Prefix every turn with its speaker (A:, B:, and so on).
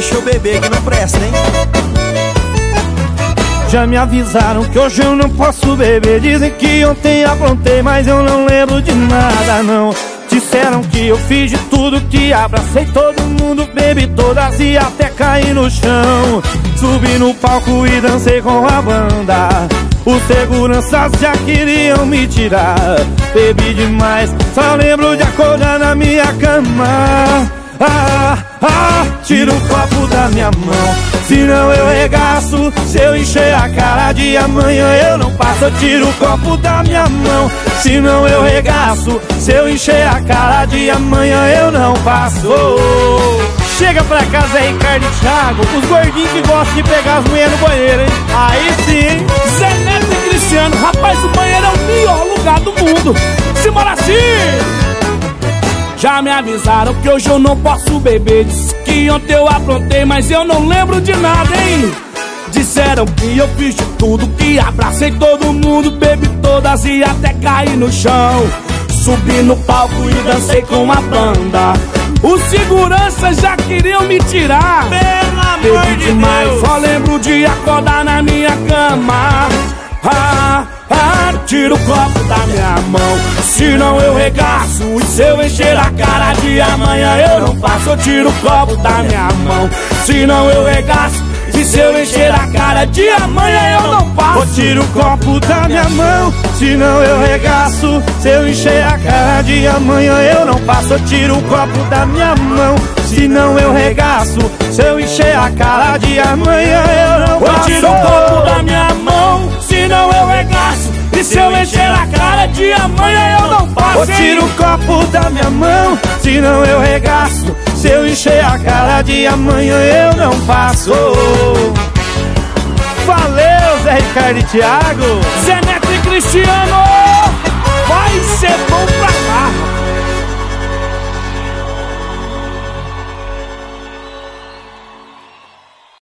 A: deixa eu beber que não presta, hein?
B: Já me avisaram que hoje eu não posso beber. Dizem que ontem aprontei, mas eu não lembro de nada não. Disseram que eu fiz de tudo, que abracei todo mundo Bebi todas e até caí no chão. Subi no palco e dancei com a banda. Os seguranças já queriam me tirar. Bebi demais, só lembro de acordar na minha cama ah, ah, tira o copo da minha mão. Senão eu regaço Se eu encher a cara de amanhã eu não passo. Eu tiro o copo da minha mão. Senão eu regaço Se eu encher a cara de amanhã eu não passo. Chega pra casa aí, Ricardo e Thiago Os gordinhos que gostam de pegar as mulheres no banheiro, hein? Aí sim,
C: Zé Neto e Cristiano Rapaz, o banheiro é o pior lugar do mundo. Simbora assim! Já me avisaram que hoje eu não posso beber. Disse que ontem eu aprontei, mas eu não lembro de nada, hein? Disseram que eu fiz de tudo, que abracei todo mundo Bebi todas e até caí no chão. Subi no palco e dancei com a banda. Os seguranças já queriam me tirar.
A: Pelo amor
C: Bebi
A: de
C: demais,
A: Deus.
C: só lembro de acordar na minha cama. Ah, ah, tira o copo da minha mão Senão eu regaço E se eu encher a cara de amanhã eu não passo Eu tiro o copo da minha mão. Senão eu regaço E se eu encher a cara de amanhã eu não passo
B: Eu tiro o copo da minha mão. Senão eu regaço Se eu encher a cara de amanhã eu não passo Eu tiro o copo da minha mão. Senão eu regaço Se eu encher a cara de amanhã eu não
C: Eu
B: passo
C: tiro o copo da minha mão. Senão eu regaço E se eu encher a cara de amanhã eu
B: Eu tiro o copo da minha mão Senão eu regaço. Se eu encher a cara de amanhã eu não passo Valeu, Zé Ricardo e Thiago.
C: Zé Neto e Cristiano